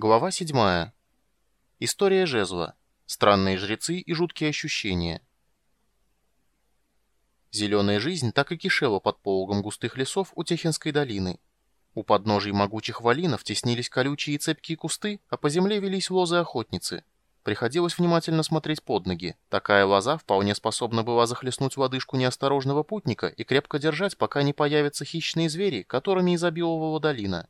Глава 7. История жезла. Странные жрецы и жуткие ощущения. Зеленая жизнь так и кишела под пологом густых лесов у Техинской долины. У подножий могучих валинов теснились колючие и цепкие кусты, а по земле велись лозы-охотницы. Приходилось внимательно смотреть под ноги. Такая лоза вполне способна была захлестнуть лодыжку неосторожного путника и крепко держать, пока не появятся хищные звери, которыми изобиловала долина.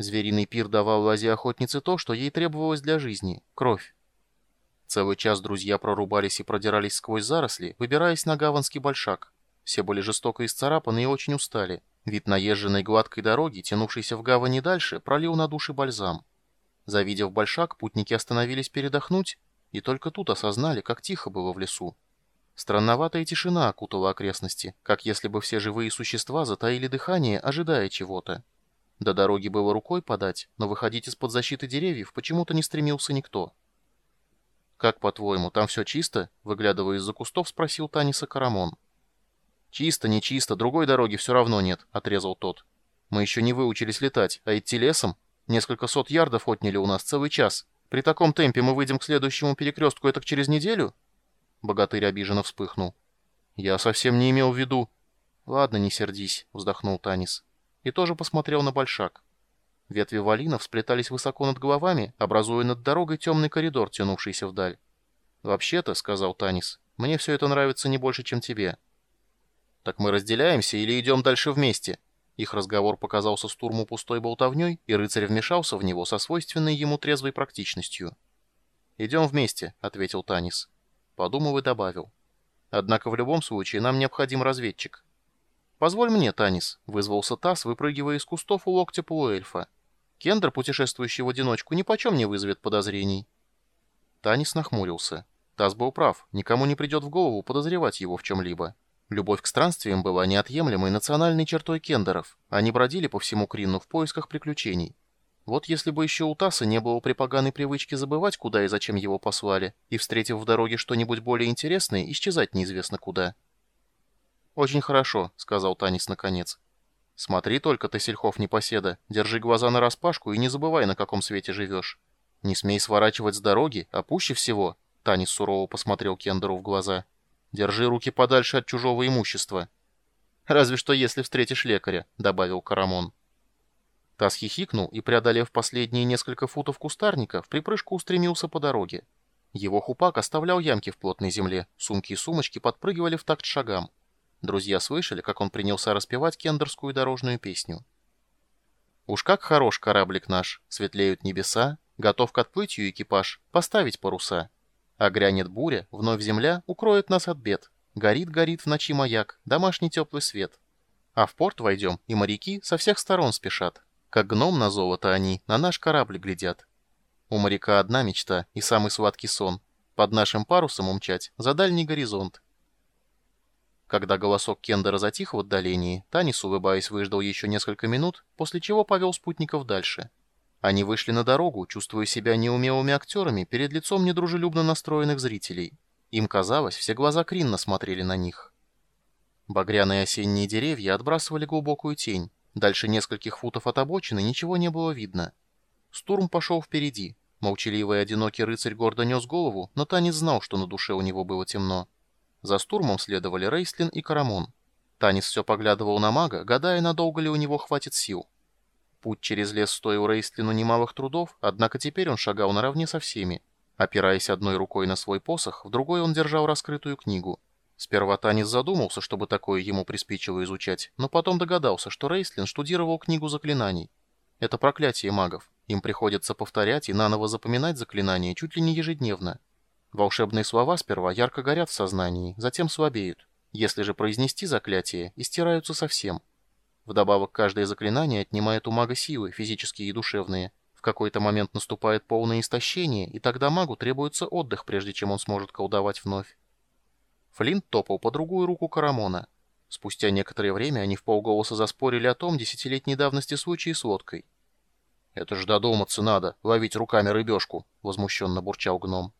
Звериный пир давал лазе-охотнице то, что ей требовалось для жизни — кровь. Целый час друзья прорубались и продирались сквозь заросли, выбираясь на гаванский большак. Все были жестоко исцарапаны и очень устали. Вид наезженной гладкой дороги, тянувшейся в гавани дальше, пролил на души бальзам. Завидев большак, путники остановились передохнуть, и только тут осознали, как тихо было в лесу. Странноватая тишина окутала окрестности, как если бы все живые существа затаили дыхание, ожидая чего-то. До дороги было рукой подать, но выходить из-под защиты деревьев почему-то не стремился никто. «Как, по-твоему, там все чисто?» — выглядывая из-за кустов, спросил Таниса Карамон. «Чисто, не чисто, другой дороги все равно нет», — отрезал тот. «Мы еще не выучились летать, а идти лесом? Несколько сот ярдов отняли у нас целый час. При таком темпе мы выйдем к следующему перекрестку это через неделю?» Богатырь обиженно вспыхнул. «Я совсем не имел в виду...» «Ладно, не сердись», — вздохнул Танис и тоже посмотрел на большак. Ветви валинов сплетались высоко над головами, образуя над дорогой темный коридор, тянувшийся вдаль. «Вообще-то», — сказал Танис, — «мне все это нравится не больше, чем тебе». «Так мы разделяемся или идем дальше вместе?» Их разговор показался Стурму пустой болтовней, и рыцарь вмешался в него со свойственной ему трезвой практичностью. «Идем вместе», — ответил Танис. Подумал и добавил. «Однако в любом случае нам необходим разведчик». «Позволь мне, Танис», — вызвался Тасс, выпрыгивая из кустов у локтя полуэльфа. «Кендер, путешествующий в одиночку, ни почем не вызовет подозрений». Танис нахмурился. Тасс был прав, никому не придет в голову подозревать его в чем-либо. Любовь к странствиям была неотъемлемой национальной чертой кендеров. Они бродили по всему Кринну в поисках приключений. Вот если бы еще у Тасса не было припоганой привычки забывать, куда и зачем его послали, и, встретив в дороге что-нибудь более интересное, исчезать неизвестно куда. «Очень хорошо», — сказал Танис наконец. «Смотри только, ты сельхов непоседа, держи глаза на распашку и не забывай, на каком свете живешь. Не смей сворачивать с дороги, а пуще всего...» Танис сурово посмотрел Кендеру в глаза. «Держи руки подальше от чужого имущества». «Разве что если встретишь лекаря», — добавил Карамон. Тас хихикнул и, преодолев последние несколько футов кустарника, в припрыжку устремился по дороге. Его хупак оставлял ямки в плотной земле, сумки и сумочки подпрыгивали в такт шагам. Друзья слышали, как он принялся распевать кендерскую дорожную песню. «Уж как хорош кораблик наш, светлеют небеса, готов к отплытию экипаж, поставить паруса. А грянет буря, вновь земля укроет нас от бед. Горит-горит в ночи маяк, домашний теплый свет. А в порт войдем, и моряки со всех сторон спешат. Как гном на золото они, на наш корабль глядят. У моряка одна мечта и самый сладкий сон — под нашим парусом умчать за дальний горизонт. Когда голосок Кендера затих в отдалении, Танис, улыбаясь, выждал еще несколько минут, после чего повел спутников дальше. Они вышли на дорогу, чувствуя себя неумелыми актерами перед лицом недружелюбно настроенных зрителей. Им казалось, все глаза Кринна смотрели на них. Багряные осенние деревья отбрасывали глубокую тень. Дальше нескольких футов от обочины ничего не было видно. Стурм пошел впереди. Молчаливый одинокий рыцарь гордо нес голову, но Танис знал, что на душе у него было темно. За штурмом следовали Рейслин и Карамон. Танис все поглядывал на мага, гадая, надолго ли у него хватит сил. Путь через лес стоил Рейслину немалых трудов, однако теперь он шагал наравне со всеми. Опираясь одной рукой на свой посох, в другой он держал раскрытую книгу. Сперва Танис задумался, чтобы такое ему приспичило изучать, но потом догадался, что Рейслин штудировал книгу заклинаний. Это проклятие магов. Им приходится повторять и наново запоминать заклинания чуть ли не ежедневно. Волшебные слова сперва ярко горят в сознании, затем слабеют. Если же произнести заклятие, истираются совсем. Вдобавок, каждое заклинание отнимает у мага силы, физические и душевные. В какой-то момент наступает полное истощение, и тогда магу требуется отдых, прежде чем он сможет колдовать вновь. Флинт топал по другую руку Карамона. Спустя некоторое время они в полголоса заспорили о том десятилетней давности случае с лодкой. «Это ж додуматься надо, ловить руками рыбешку», — возмущенно бурчал гном.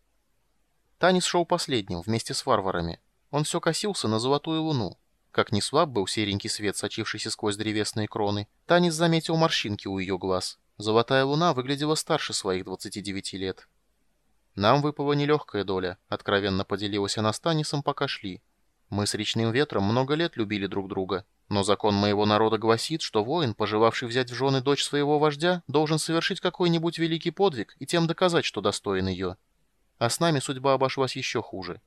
Танис шел последним, вместе с варварами. Он все косился на золотую луну. Как ни слаб был серенький свет, сочившийся сквозь древесные кроны, Танис заметил морщинки у ее глаз. Золотая луна выглядела старше своих 29 лет. Нам выпала нелегкая доля, откровенно поделилась она с Танисом, пока шли. Мы с речным ветром много лет любили друг друга, но закон моего народа гласит, что воин, пожелавший взять в жены дочь своего вождя, должен совершить какой-нибудь великий подвиг и тем доказать, что достоин ее. А с нами судьба обошлась еще хуже.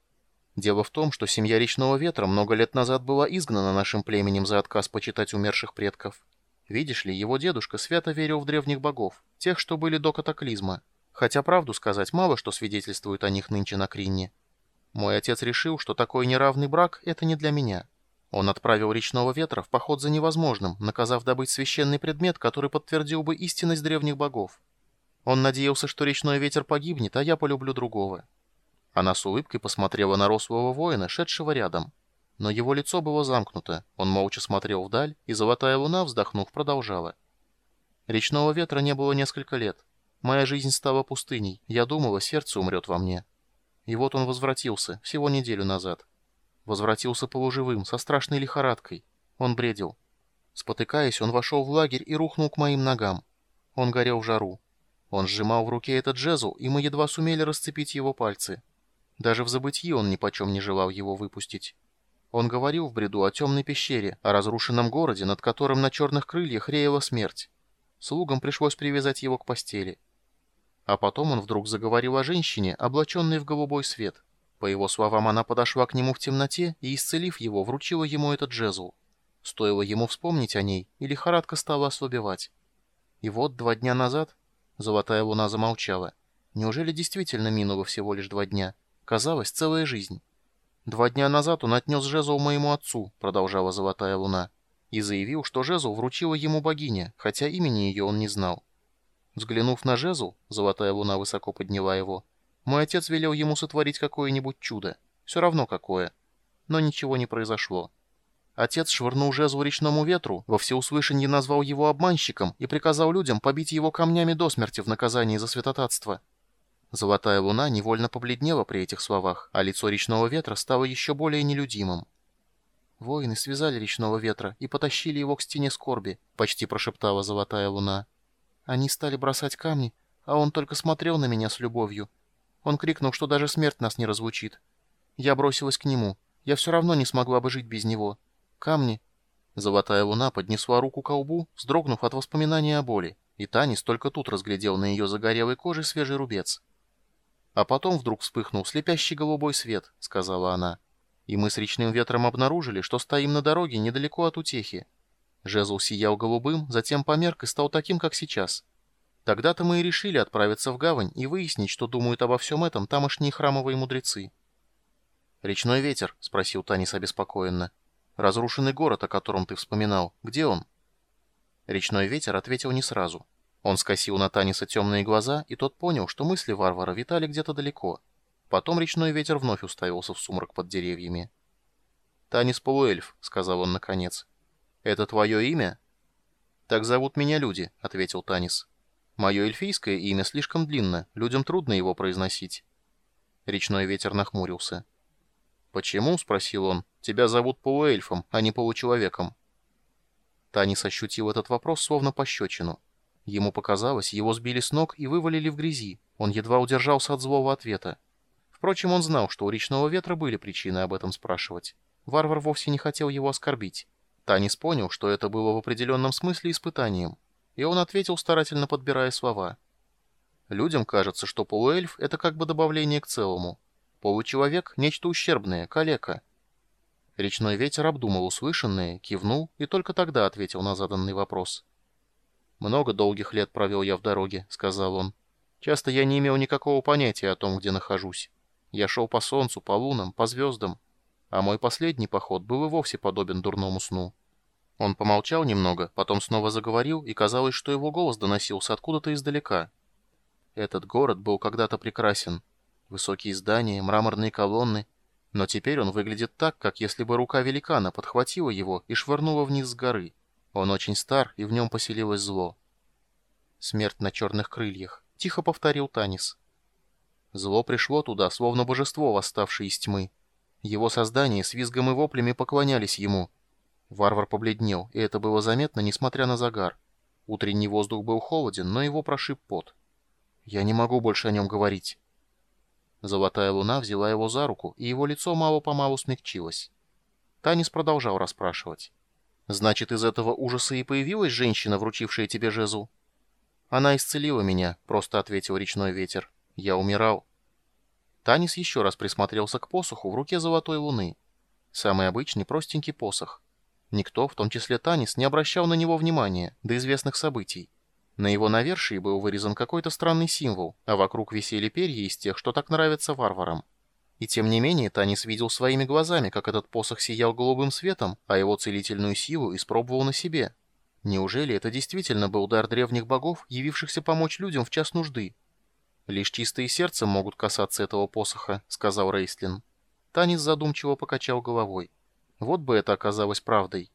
Дело в том, что семья речного ветра много лет назад была изгнана нашим племенем за отказ почитать умерших предков. Видишь ли, его дедушка свято верил в древних богов, тех, что были до катаклизма. Хотя правду сказать мало, что свидетельствует о них нынче на Кринне. Мой отец решил, что такой неравный брак — это не для меня. Он отправил речного ветра в поход за невозможным, наказав добыть священный предмет, который подтвердил бы истинность древних богов. Он надеялся, что речной ветер погибнет, а я полюблю другого. Она с улыбкой посмотрела на рослого воина, шедшего рядом. Но его лицо было замкнуто, он молча смотрел вдаль, и золотая луна, вздохнув, продолжала. Речного ветра не было несколько лет. Моя жизнь стала пустыней, я думала, сердце умрет во мне. И вот он возвратился, всего неделю назад. Возвратился полуживым, со страшной лихорадкой. Он бредил. Спотыкаясь, он вошел в лагерь и рухнул к моим ногам. Он горел в жару. Он сжимал в руке этот жезл, и мы едва сумели расцепить его пальцы. Даже в забытии он ни почем не желал его выпустить. Он говорил в бреду о темной пещере, о разрушенном городе, над которым на черных крыльях реяла смерть. Слугам пришлось привязать его к постели. А потом он вдруг заговорил о женщине, облаченной в голубой свет. По его словам, она подошла к нему в темноте и, исцелив его, вручила ему этот жезл. Стоило ему вспомнить о ней, и лихорадка стала ослабевать. И вот два дня назад... Золотая луна замолчала. Неужели действительно минуло всего лишь два дня? Казалось, целая жизнь. «Два дня назад он отнес жезл моему отцу», — продолжала Золотая Луна, и заявил, что жезл вручила ему богиня, хотя имени ее он не знал. Взглянув на жезл, Золотая Луна высоко подняла его, мой отец велел ему сотворить какое-нибудь чудо, все равно какое. Но ничего не произошло. Отец швырнул жезл речному ветру, во всеуслышанье назвал его обманщиком и приказал людям побить его камнями до смерти в наказании за святотатство. Золотая луна невольно побледнела при этих словах, а лицо речного ветра стало еще более нелюдимым. «Воины связали речного ветра и потащили его к стене скорби», — почти прошептала золотая луна. «Они стали бросать камни, а он только смотрел на меня с любовью. Он крикнул, что даже смерть нас не разлучит. Я бросилась к нему. Я все равно не смогла бы жить без него. Камни...» Золотая луна поднесла руку к колбу, вздрогнув от воспоминания о боли, и Танис только тут разглядел на ее загорелой коже свежий рубец. А потом вдруг вспыхнул слепящий голубой свет, сказала она. И мы с речным ветром обнаружили, что стоим на дороге недалеко от утехи. Жезл сиял голубым, затем померк и стал таким, как сейчас. Тогда-то мы и решили отправиться в гавань и выяснить, что думают обо всем этом тамошние храмовые мудрецы. «Речной ветер?» — спросил Танис обеспокоенно. «Разрушенный город, о котором ты вспоминал. Где он?» Речной ветер ответил не сразу. Он скосил на Таниса темные глаза, и тот понял, что мысли варвара витали где-то далеко. Потом речной ветер вновь уставился в сумрак под деревьями. «Танис полуэльф», — сказал он наконец. «Это твое имя?» «Так зовут меня люди», — ответил Танис. «Мое эльфийское имя слишком длинно, людям трудно его произносить». Речной ветер нахмурился. «Почему?» — спросил он. «Тебя зовут полуэльфом, а не получеловеком». Танис ощутил этот вопрос словно пощечину. Ему показалось, его сбили с ног и вывалили в грязи. Он едва удержался от злого ответа. Впрочем, он знал, что у речного ветра были причины об этом спрашивать. Варвар вовсе не хотел его оскорбить. Танис понял, что это было в определенном смысле испытанием. И он ответил, старательно подбирая слова. Людям кажется, что полуэльф — это как бы добавление к целому. Получеловек — нечто ущербное, калека. Речной ветер обдумал услышанное, кивнул и только тогда ответил на заданный вопрос. «Много долгих лет провел я в дороге», — сказал он. «Часто я не имел никакого понятия о том, где нахожусь. Я шел по солнцу, по лунам, по звездам. А мой последний поход был и вовсе подобен дурному сну». Он помолчал немного, потом снова заговорил, и казалось, что его голос доносился откуда-то издалека. Этот город был когда-то прекрасен. Высокие здания, мраморные колонны. Но теперь он выглядит так, как если бы рука великана подхватила его и швырнула вниз с горы. Он очень стар, и в нем поселилось зло. «Смерть на черных крыльях», — тихо повторил Танис. Зло пришло туда, словно божество, восставшее из тьмы. Его создания с визгом и воплями поклонялись ему. Варвар побледнел, и это было заметно, несмотря на загар. Утренний воздух был холоден, но его прошиб пот. «Я не могу больше о нем говорить». Золотая луна взяла его за руку, и его лицо мало-помалу смягчилось. Танис продолжал расспрашивать. «Значит, из этого ужаса и появилась женщина, вручившая тебе жезл?» «Она исцелила меня», — просто ответил речной ветер. «Я умирал». Танис еще раз присмотрелся к посоху в руке золотой луны. Самый обычный простенький посох. Никто, в том числе Танис, не обращал на него внимания до известных событий. На его навершии был вырезан какой-то странный символ, а вокруг висели перья из тех, что так нравятся варварам. И тем не менее Танис видел своими глазами, как этот посох сиял голубым светом, а его целительную силу испробовал на себе. Неужели это действительно был дар древних богов, явившихся помочь людям в час нужды? «Лишь чистые сердцем могут касаться этого посоха», — сказал Рейслин. Танис задумчиво покачал головой. Вот бы это оказалось правдой.